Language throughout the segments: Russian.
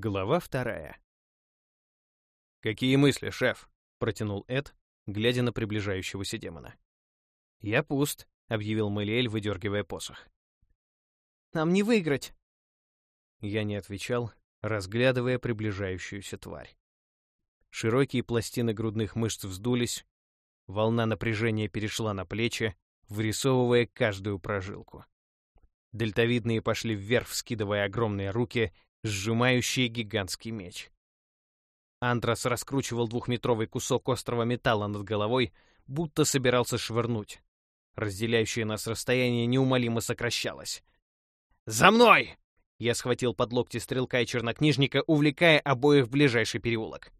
Глава вторая. «Какие мысли, шеф?» — протянул Эд, глядя на приближающегося демона. «Я пуст», — объявил Мэлиэль, выдергивая посох. «Нам не выиграть!» Я не отвечал, разглядывая приближающуюся тварь. Широкие пластины грудных мышц вздулись, волна напряжения перешла на плечи, вырисовывая каждую прожилку. Дельтовидные пошли вверх, вскидывая огромные руки, сжимающие гигантский меч. Андрос раскручивал двухметровый кусок острого металла над головой, будто собирался швырнуть. Разделяющее нас расстояние неумолимо сокращалось. «За мной!» Я схватил под локти стрелка и чернокнижника, увлекая обоих в ближайший переулок.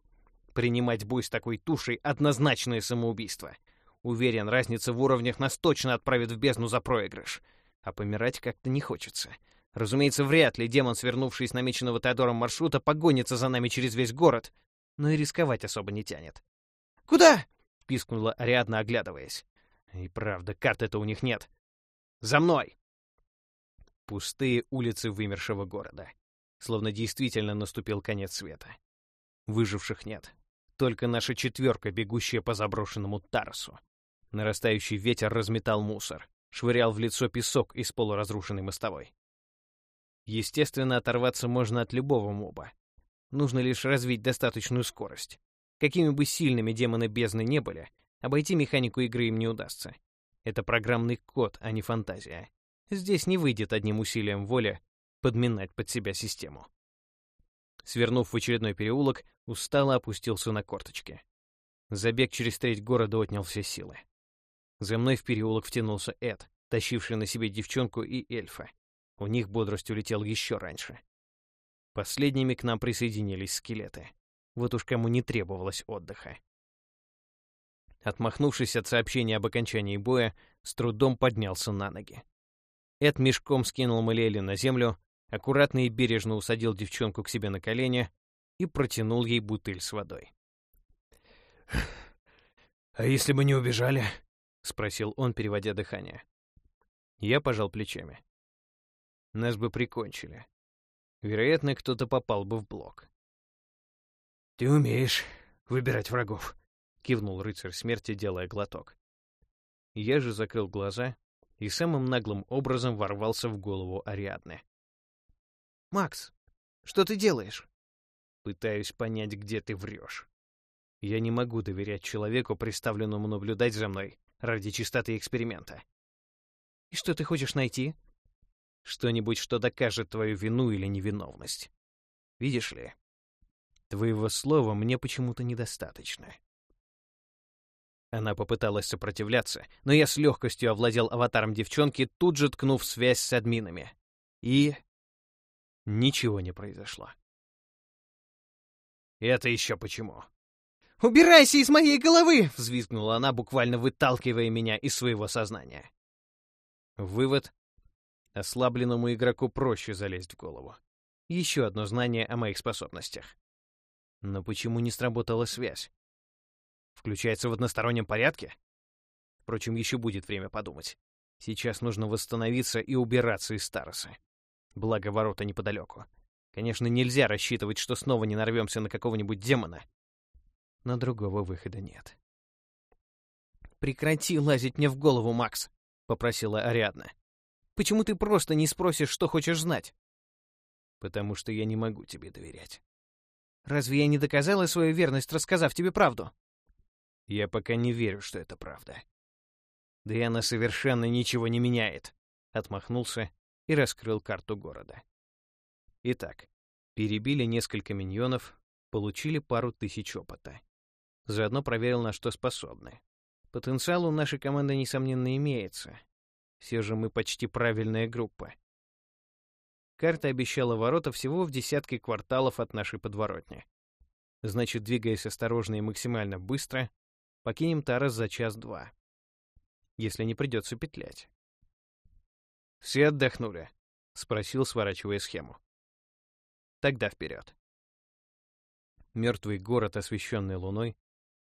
Принимать бой с такой тушей — однозначное самоубийство. Уверен, разница в уровнях нас точно отправит в бездну за проигрыш. А помирать как-то не хочется. Разумеется, вряд ли демон, свернувший с намеченного Теодором маршрута, погонится за нами через весь город, но и рисковать особо не тянет. «Куда?» — пискнула Ариадна, оглядываясь. И правда, карты-то у них нет. «За мной!» Пустые улицы вымершего города. Словно действительно наступил конец света. Выживших нет. Только наша четверка, бегущая по заброшенному Тарасу. Нарастающий ветер разметал мусор, швырял в лицо песок из полуразрушенной мостовой. Естественно, оторваться можно от любого моба. Нужно лишь развить достаточную скорость. Какими бы сильными демоны бездны не были, обойти механику игры им не удастся. Это программный код, а не фантазия. Здесь не выйдет одним усилием воли подминать под себя систему. Свернув в очередной переулок, устало опустился на корточки. Забег через треть города отнял все силы. За мной в переулок втянулся Эд, тащивший на себе девчонку и эльфа. У них бодрость улетела еще раньше. Последними к нам присоединились скелеты. Вот уж кому не требовалось отдыха. Отмахнувшись от сообщения об окончании боя, с трудом поднялся на ноги. Эд мешком скинул Малиэли на землю, аккуратно и бережно усадил девчонку к себе на колени и протянул ей бутыль с водой. «А если бы не убежали?» — спросил он, переводя дыхание. Я пожал плечами. Нас бы прикончили. Вероятно, кто-то попал бы в блок. «Ты умеешь выбирать врагов», — кивнул рыцарь смерти, делая глоток. Я же закрыл глаза и самым наглым образом ворвался в голову Ариадны. «Макс, что ты делаешь?» «Пытаюсь понять, где ты врешь. Я не могу доверять человеку, приставленному наблюдать за мной ради чистоты эксперимента». «И что ты хочешь найти?» Что-нибудь, что докажет твою вину или невиновность. Видишь ли, твоего слова мне почему-то недостаточно. Она попыталась сопротивляться, но я с легкостью овладел аватаром девчонки, тут же ткнув связь с админами. И... Ничего не произошло. «Это еще почему?» «Убирайся из моей головы!» — взвизгнула она, буквально выталкивая меня из своего сознания. Вывод Ослабленному игроку проще залезть в голову. Еще одно знание о моих способностях. Но почему не сработала связь? Включается в одностороннем порядке? Впрочем, еще будет время подумать. Сейчас нужно восстановиться и убираться из Староса. Благо, ворота неподалеку. Конечно, нельзя рассчитывать, что снова не нарвемся на какого-нибудь демона. Но другого выхода нет. «Прекрати лазить мне в голову, Макс», — попросила Ариадна. Почему ты просто не спросишь, что хочешь знать? Потому что я не могу тебе доверять. Разве я не доказала свою верность, рассказав тебе правду? Я пока не верю, что это правда. Да и она совершенно ничего не меняет. Отмахнулся и раскрыл карту города. Итак, перебили несколько миньонов, получили пару тысяч опыта. Заодно проверил, на что способны. Потенциал у нашей команды, несомненно, имеется, все же мы почти правильная группа. Карта обещала ворота всего в десятке кварталов от нашей подворотни. Значит, двигаясь осторожно и максимально быстро, покинем Тарас за час-два. Если не придется петлять. «Все отдохнули?» — спросил, сворачивая схему. «Тогда вперед». Мертвый город, освещенный луной,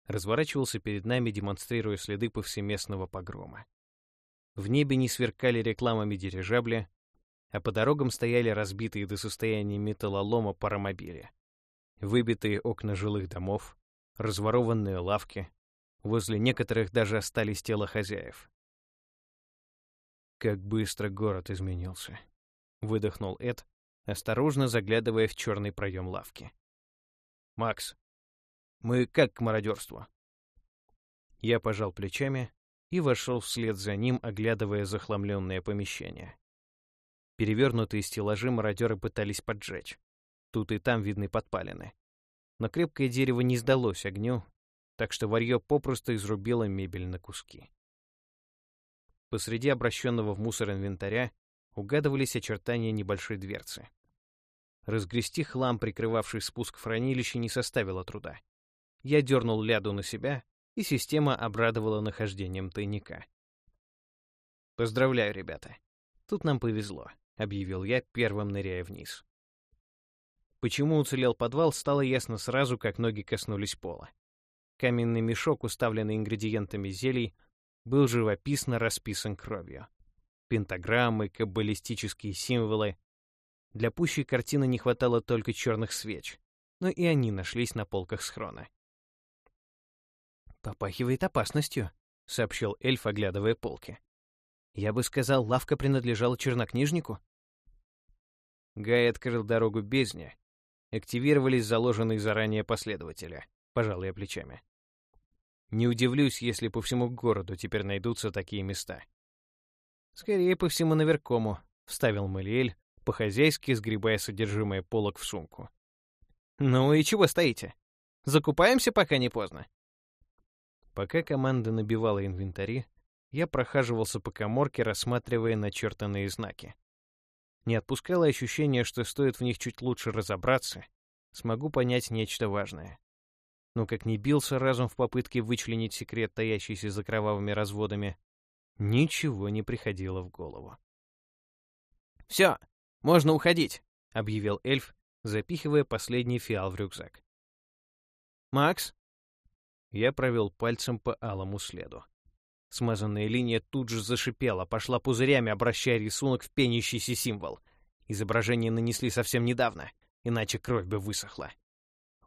разворачивался перед нами, демонстрируя следы повсеместного погрома. В небе не сверкали рекламами дирижабли, а по дорогам стояли разбитые до состояния металлолома паромобили. Выбитые окна жилых домов, разворованные лавки, возле некоторых даже остались тела хозяев. Как быстро город изменился. Выдохнул Эд, осторожно заглядывая в черный проем лавки. «Макс, мы как к мародерству?» Я пожал плечами и вошел вслед за ним, оглядывая захламленное помещение. Перевернутые стеллажи мародеры пытались поджечь. Тут и там видны подпалины. Но крепкое дерево не сдалось огню, так что варьё попросту изрубило мебель на куски. Посреди обращенного в мусор инвентаря угадывались очертания небольшой дверцы. Разгрести хлам, прикрывавший спуск в хранилище, не составило труда. Я дернул ляду на себя, и система обрадовала нахождением тайника. «Поздравляю, ребята. Тут нам повезло», — объявил я, первым ныряя вниз. Почему уцелел подвал, стало ясно сразу, как ноги коснулись пола. Каменный мешок, уставленный ингредиентами зелий, был живописно расписан кровью. Пентаграммы, каббалистические символы. Для пущей картины не хватало только черных свеч, но и они нашлись на полках схрона. «Попахивает опасностью», — сообщил эльф, оглядывая полки. «Я бы сказал, лавка принадлежала чернокнижнику». Гай открыл дорогу бездне. Активировались заложенные заранее последователи. Пожал плечами. Не удивлюсь, если по всему городу теперь найдутся такие места. Скорее по всему наверкому, вставил Малиэль, по-хозяйски сгребая содержимое полок в сумку. Ну и чего стоите? Закупаемся, пока не поздно. Пока команда набивала инвентари, я прохаживался по коморке, рассматривая начертанные знаки. Не отпускало ощущение, что стоит в них чуть лучше разобраться, смогу понять нечто важное. Но как не бился разум в попытке вычленить секрет, таящийся за кровавыми разводами, ничего не приходило в голову. «Все, можно уходить», — объявил эльф, запихивая последний фиал в рюкзак. «Макс, я провел пальцем по алому следу. Смазанная линия тут же зашипела, пошла пузырями, обращая рисунок в пенящийся символ. Изображение нанесли совсем недавно, иначе кровь бы высохла.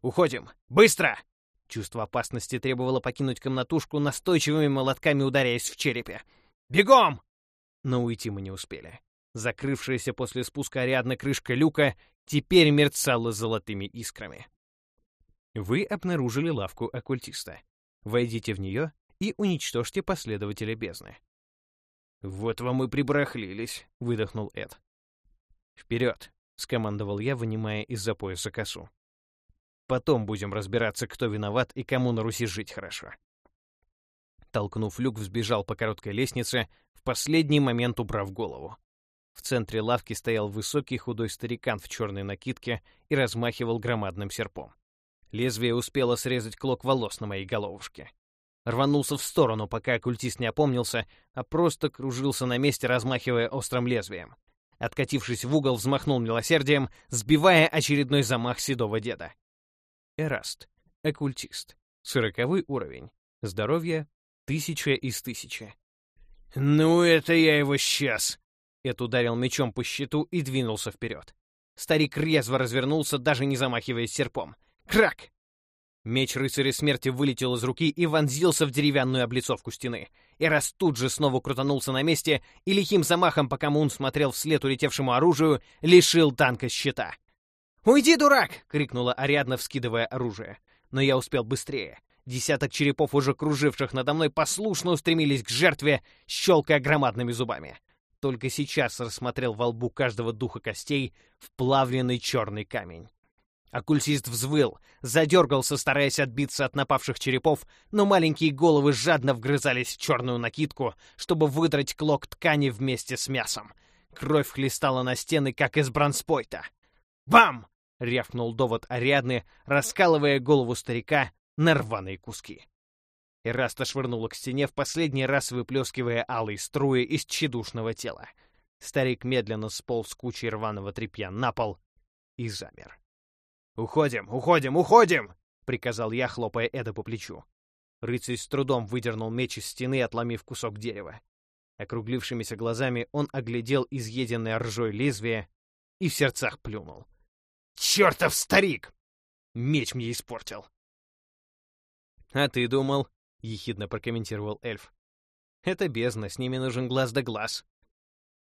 «Уходим! Быстро!» Чувство опасности требовало покинуть комнатушку, настойчивыми молотками ударяясь в черепе. «Бегом!» Но уйти мы не успели. Закрывшаяся после спуска рядно крышка люка теперь мерцала золотыми искрами. Вы обнаружили лавку оккультиста. Войдите в нее и уничтожьте последователя бездны. «Вот вам и прибрахлились», — выдохнул Эд. «Вперед!» — скомандовал я, вынимая из-за пояса косу. «Потом будем разбираться, кто виноват и кому на Руси жить хорошо». Толкнув люк, взбежал по короткой лестнице, в последний момент убрав голову. В центре лавки стоял высокий худой старикан в черной накидке и размахивал громадным серпом. Лезвие успело срезать клок волос на моей головушке. Рванулся в сторону, пока оккультист не опомнился, а просто кружился на месте, размахивая острым лезвием. Откатившись в угол, взмахнул милосердием, сбивая очередной замах седого деда. Эраст. Оккультист. Сороковой уровень. Здоровье — тысяча из тысячи. «Ну, это я его сейчас!» Эд ударил мечом по щиту и двинулся вперед. Старик резво развернулся, даже не замахиваясь серпом. Крак! Меч рыцаря смерти вылетел из руки и вонзился в деревянную облицовку стены. Эрас тут же снова крутанулся на месте и лихим замахом, пока Мун смотрел вслед улетевшему оружию, лишил танка щита. «Уйди, дурак!» — крикнула Ариадна, вскидывая оружие. Но я успел быстрее. Десяток черепов, уже круживших надо мной, послушно устремились к жертве, щелкая громадными зубами. Только сейчас рассмотрел во лбу каждого духа костей вплавленный черный камень. Оккультист взвыл, задергался, стараясь отбиться от напавших черепов, но маленькие головы жадно вгрызались в черную накидку, чтобы выдрать клок ткани вместе с мясом. Кровь хлестала на стены, как из бронспойта. «Бам!» — рявкнул довод Ариадны, раскалывая голову старика на рваные куски. Эраста швырнула к стене, в последний раз выплескивая алые струи из тщедушного тела. Старик медленно сполз кучей рваного тряпья на пол и замер. «Уходим, уходим, уходим!» — приказал я, хлопая Эда по плечу. Рыцарь с трудом выдернул меч из стены, отломив кусок дерева. Округлившимися глазами он оглядел изъеденное ржой лезвие и в сердцах плюнул. «Чертов старик! Меч мне испортил!» «А ты думал?» — ехидно прокомментировал эльф. «Это бездна, с ними нужен глаз да глаз».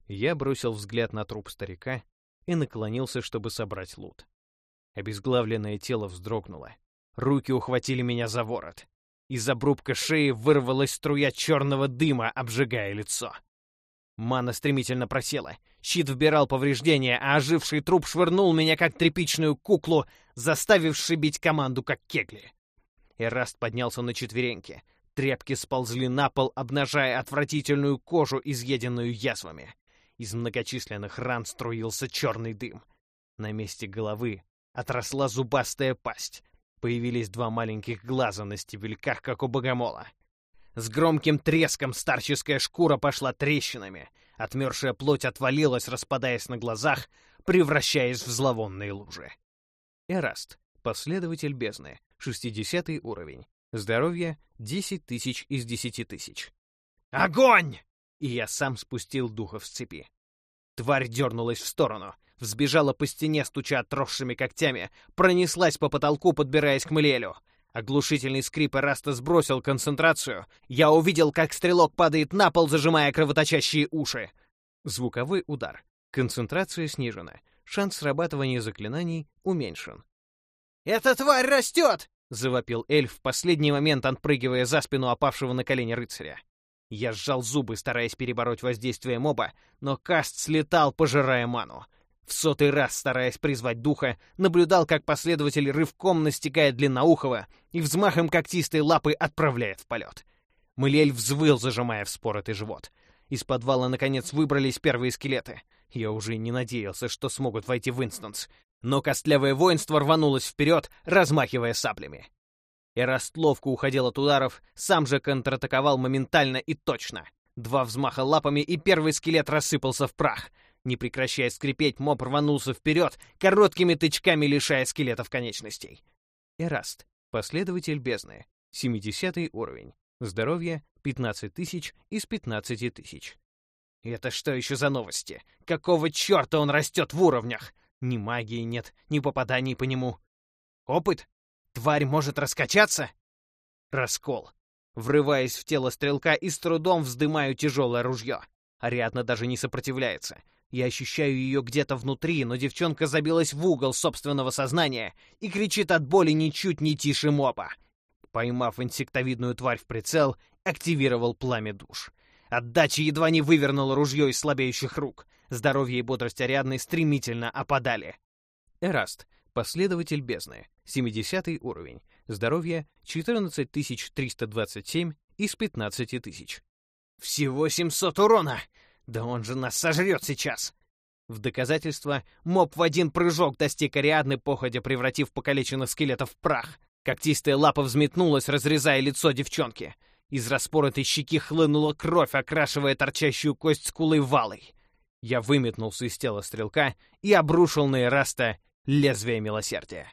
Я бросил взгляд на труп старика и наклонился, чтобы собрать лут. Обезглавленное тело вздрогнуло. Руки ухватили меня за ворот. Из обрубка шеи вырвалась струя черного дыма, обжигая лицо. Мана стремительно просела. Щит вбирал повреждения, а оживший труп швырнул меня как тряпичную куклу, заставивший бить команду как кегли. Эраст поднялся на четвереньки. Тряпки сползли на пол, обнажая отвратительную кожу, изъеденную язвами. Из многочисленных ран струился черный дым. На месте головы отросла зубастая пасть. Появились два маленьких глаза на стебельках, как у богомола. С громким треском старческая шкура пошла трещинами. Отмершая плоть отвалилась, распадаясь на глазах, превращаясь в зловонные лужи. Эраст, последователь бездны, 60 уровень. Здоровье 10 тысяч из 10 тысяч. Огонь! И я сам спустил духов с цепи. Тварь дернулась в сторону, взбежала по стене, стуча отросшими когтями, пронеслась по потолку, подбираясь к Млелю. Оглушительный скрип Эраста сбросил концентрацию. Я увидел, как стрелок падает на пол, зажимая кровоточащие уши. Звуковой удар. Концентрация снижена. Шанс срабатывания заклинаний уменьшен. «Эта тварь растет!» — завопил эльф в последний момент, отпрыгивая за спину опавшего на колени рыцаря. Я сжал зубы, стараясь перебороть воздействие моба, но каст слетал, пожирая ману. В сотый раз, стараясь призвать духа, наблюдал, как последователь рывком настигает длинноухого и взмахом когтистой лапы отправляет в полет. Мылель взвыл, зажимая вспоротый живот. Из подвала, наконец, выбрались первые скелеты. Я уже не надеялся, что смогут войти в инстанс. Но костлявое воинство рванулось вперед, размахивая саплями. Эраст ловко уходил от ударов, сам же контратаковал моментально и точно. Два взмаха лапами, и первый скелет рассыпался в прах — не прекращая скрипеть, моб рванулся вперед, короткими тычками лишая скелетов конечностей. Эраст, последователь бездны, 70 уровень. Здоровье 15 тысяч из 15 тысяч. Это что еще за новости? Какого черта он растет в уровнях? Ни магии нет, ни попаданий по нему. Опыт? Тварь может раскачаться? Раскол. Врываясь в тело стрелка и с трудом вздымаю тяжелое ружье. Ариадна даже не сопротивляется. Я ощущаю ее где-то внутри, но девчонка забилась в угол собственного сознания и кричит от боли ничуть не тише мопа. Поймав инсектовидную тварь в прицел, активировал пламя душ. Отдача едва не вывернула ружье из слабеющих рук. Здоровье и бодрость Ариадны стремительно опадали. Эраст, последователь бездны, 70 уровень. Здоровье 14327 из 15 тысяч. Всего 700 урона! Да он же нас сожрет сейчас! В доказательство моб в один прыжок достиг Ариадны, походя превратив покалеченных скелетов в прах. Когтистая лапа взметнулась, разрезая лицо девчонки. Из распоротой щеки хлынула кровь, окрашивая торчащую кость скулы валой. Я выметнулся из тела стрелка и обрушил на Эраста лезвие милосердия.